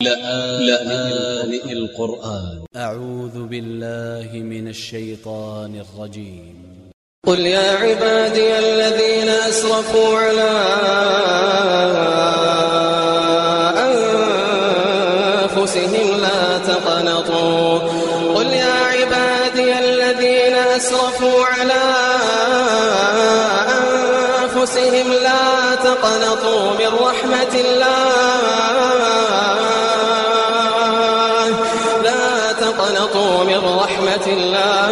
لآن القرآن. أ ع و ذ ب ا ل ل ه من ا ل ش ي ط ا ن ا ل ج ي م قل يا عبادي الذين أسرفوا على أنفسهم لا تقنطوا. قل يا عبادي الذين أسرفوا على أنفسهم لا تقنطوا من رحمة الله. الله.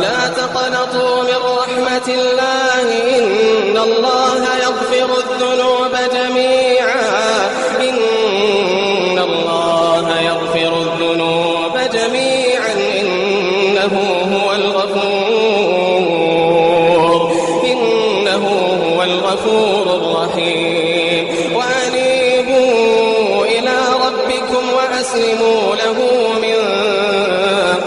لا تقنطوا من رحمة الله. إن الله يغفر الذنوب جميعا. إن الله يغفر الذنوب جميعا. إنه هو الغفور. إنه هو الغفور.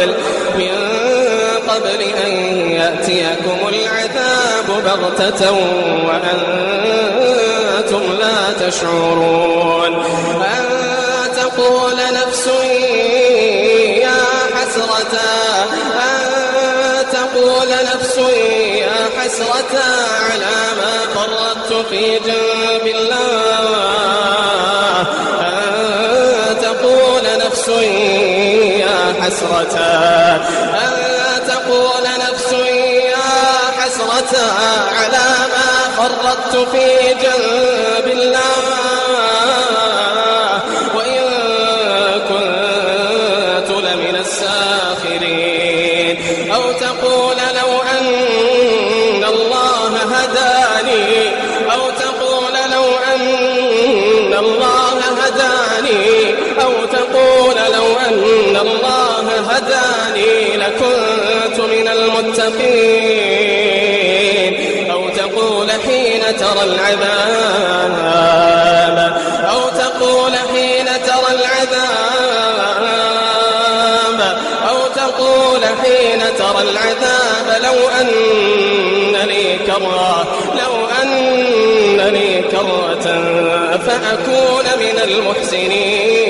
قبل من قبل أن يأتيكم العذاب بغتة وأنتم لا تشعرون. أن تقول نفس يا حسرة. أن تقول نفس يا حسرة على ما فرطت في جنب الله. أن تقول نفس حسرة أن تقول نفس يا حسرة على ما فرطت في جنب الله. الله هداني لكنت من المتقين. أو تقول حين ترى العذاب. أو تقول حين ترى العذاب. أو تقول حين ترى العذاب. لو أن لي كرة لو أن لي كرة فأكون من المحسنين.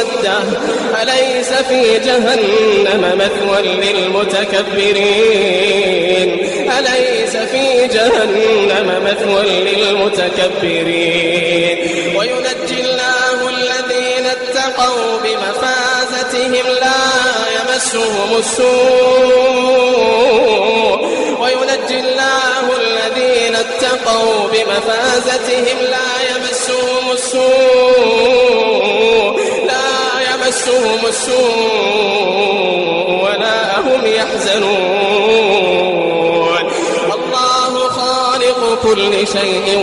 مسودة أليس في جهنم مثوى للمتكبرين؟ أليس في جهنم مثوى للمتكبرين؟ وينجي الله الذين اتقوا بمفازتهم لا يمسهم السوء. وينجي الله الذين اتقوا بمفازتهم لا يمسهم السوء. يمسهم السوء ولا هم يحزنون. الله خالق كل شيء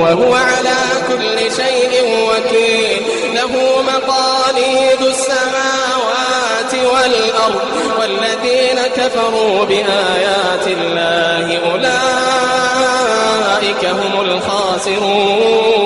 وهو على كل شيء وكيل. له مقاليد السماوات والأرض والذين كفروا بآيات الله أولئك هم الخاسرون.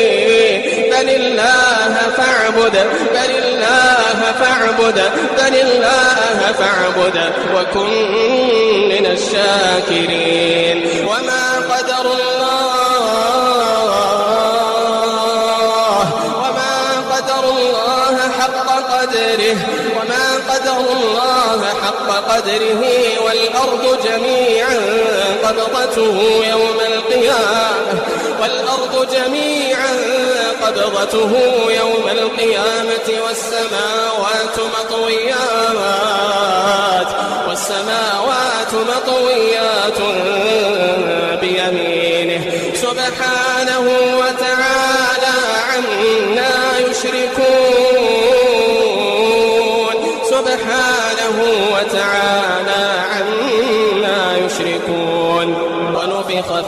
بل الله فاعبد بل الله فاعبد بل الله فاعبد وكن من الشاكرين. وما قدر الله وما قدر الله حق قدره قدره والأرض جميعا قبضته يوم القيامة والأرض جميعا قبضته يوم القيامة والسماوات مطويات والسماوات مطويات بيمينه. سبحانه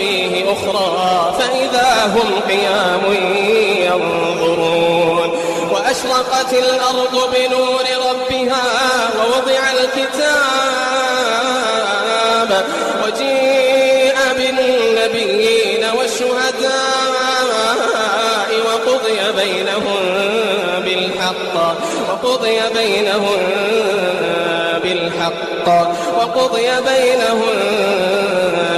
فيه أخرى فإذا هم قيام ينظرون. وأشرقت الأرض بنور ربها ووضع الكتاب وجيء بالنبيين والشهداء وقضي بينهم بالحق وقضي بينهم بالحق وقضي بينهم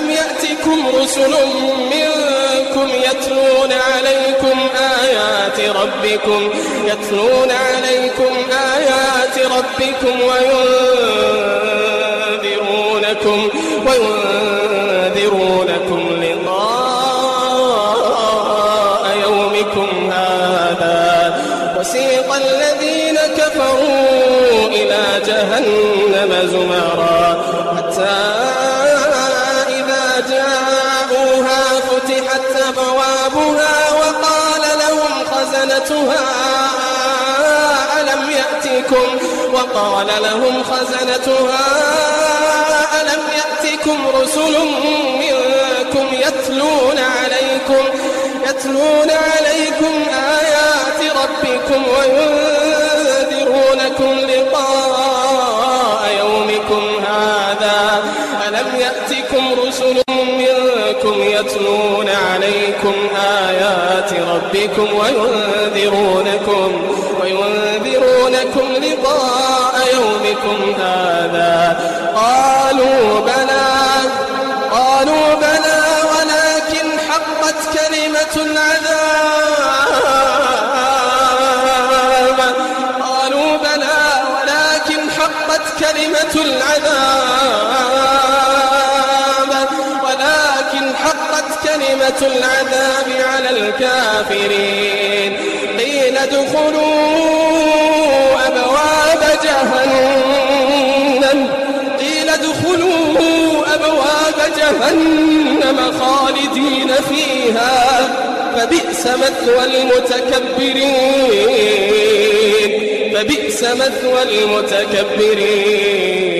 ألم يأتكم رسل منكم يتلون عليكم آيات ربكم يتلون عليكم آيات ربكم وينذرونكم وينذرونكم وقال لهم خزنتها ألم يأتكم رسل منكم يتلون عليكم يتلون عليكم آيات ربكم وينذرونكم لقاء يومكم هذا؟ ألم يأتكم رسل منكم يتلون عليكم آيات ربكم وينذرونكم وينذرونكم لقاء يومكم هذا. قالوا بلى قالوا بلى ولكن حقت كلمة العذاب. قالوا بلى ولكن حقت كلمة العذاب. العذاب على الكافرين. قيل ادخلوا أبواب جهنم. قيل ادخلوا أبواب جهنم خالدين فيها. فبئس مثوى المتكبرين. فبئس مثوى المتكبرين.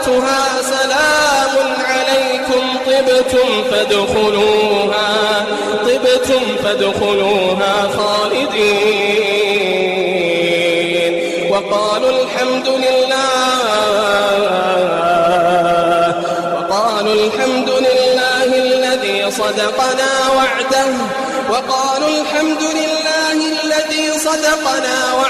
خزنتها سلام عليكم طبتم فادخلوها طبتم فادخلوها خالدين. وقالوا الحمد لله وقالوا الحمد لله الذي صدقنا وعده وقالوا الحمد لله الذي صدقنا وعده.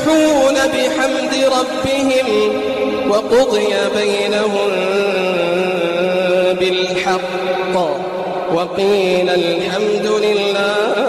يسبحون بحمد ربهم وقضي بينهم بالحق وقيل الحمد لله